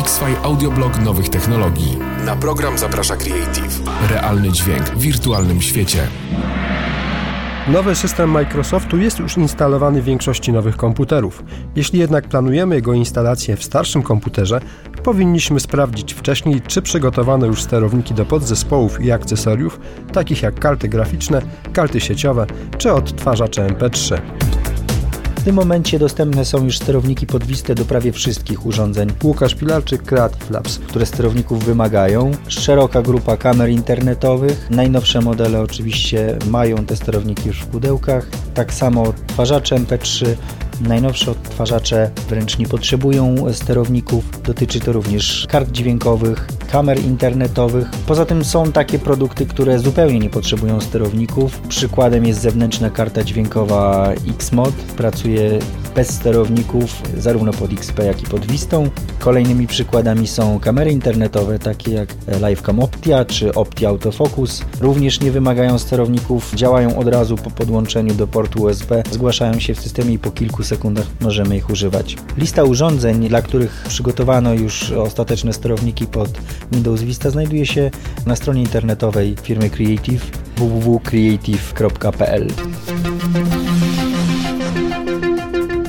X-Fi Audioblog nowych technologii. Na program zaprasza Creative. Realny dźwięk w wirtualnym świecie. Nowy system Microsoftu jest już instalowany w większości nowych komputerów. Jeśli jednak planujemy jego instalację w starszym komputerze, powinniśmy sprawdzić wcześniej, czy przygotowano już sterowniki do podzespołów i akcesoriów, takich jak karty graficzne, karty sieciowe czy odtwarzacze MP3. W tym momencie dostępne są już sterowniki podwiste do prawie wszystkich urządzeń. Łukasz Pilarczyk, Creative Labs. które sterowniki wymagają. Szeroka grupa kamer internetowych. Najnowsze modele oczywiście mają te sterowniki już w pudełkach. Tak samo odtwarzacze MP3. Najnowsze odtwarzacze wręcz nie potrzebują sterowników. Dotyczy to również kart dźwiękowych, kamer internetowych. Poza tym są takie produkty, które zupełnie nie potrzebują sterowników. Przykładem jest zewnętrzna karta dźwiękowa Xmod. Pracuje bez sterowników zarówno pod XP jak i pod Vistą. Kolejnymi przykładami są kamery internetowe takie jak Livecam Optia czy Opti Autofocus. Również nie wymagają sterowników, działają od razu po podłączeniu do portu USB, zgłaszają się w systemie i po kilku sekundach możemy ich używać. Lista urządzeń, dla których przygotowano już ostateczne sterowniki pod Windows Vista znajduje się na stronie internetowej firmy Creative www.creative.pl.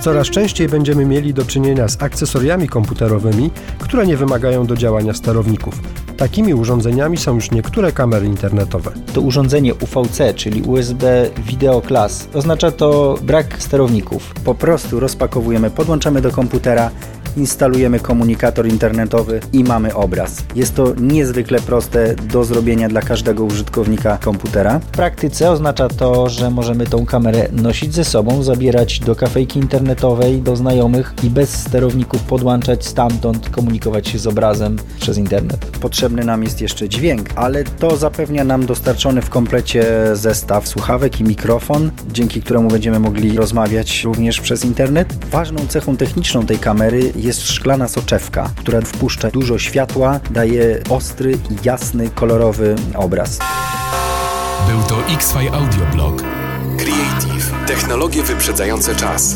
Coraz częściej będziemy mieli do czynienia z akcesoriami komputerowymi, które nie wymagają do działania sterowników. Takimi urządzeniami są już niektóre kamery internetowe. To urządzenie UVC, czyli USB Video Class. Oznacza to brak sterowników. Po prostu rozpakowujemy, podłączamy do komputera, instalujemy komunikator internetowy i mamy obraz. Jest to niezwykle proste do zrobienia dla każdego użytkownika komputera. W praktyce oznacza to, że możemy tą kamerę nosić ze sobą, zabierać do kafejki internetowej, do znajomych i bez sterowników podłączać stamtąd, komunikować się z obrazem przez internet. Potrzebny nam jest jeszcze dźwięk, ale to zapewnia nam dostarczony w komplecie zestaw słuchawek i mikrofon, dzięki któremu będziemy mogli rozmawiać również przez internet. Ważną cechą techniczną tej kamery jest szklana soczewka, która wpuszcza dużo światła, daje ostry, jasny, kolorowy obraz. Był to X-Fi Audioblog. Creative. Technologie wyprzedzające czas.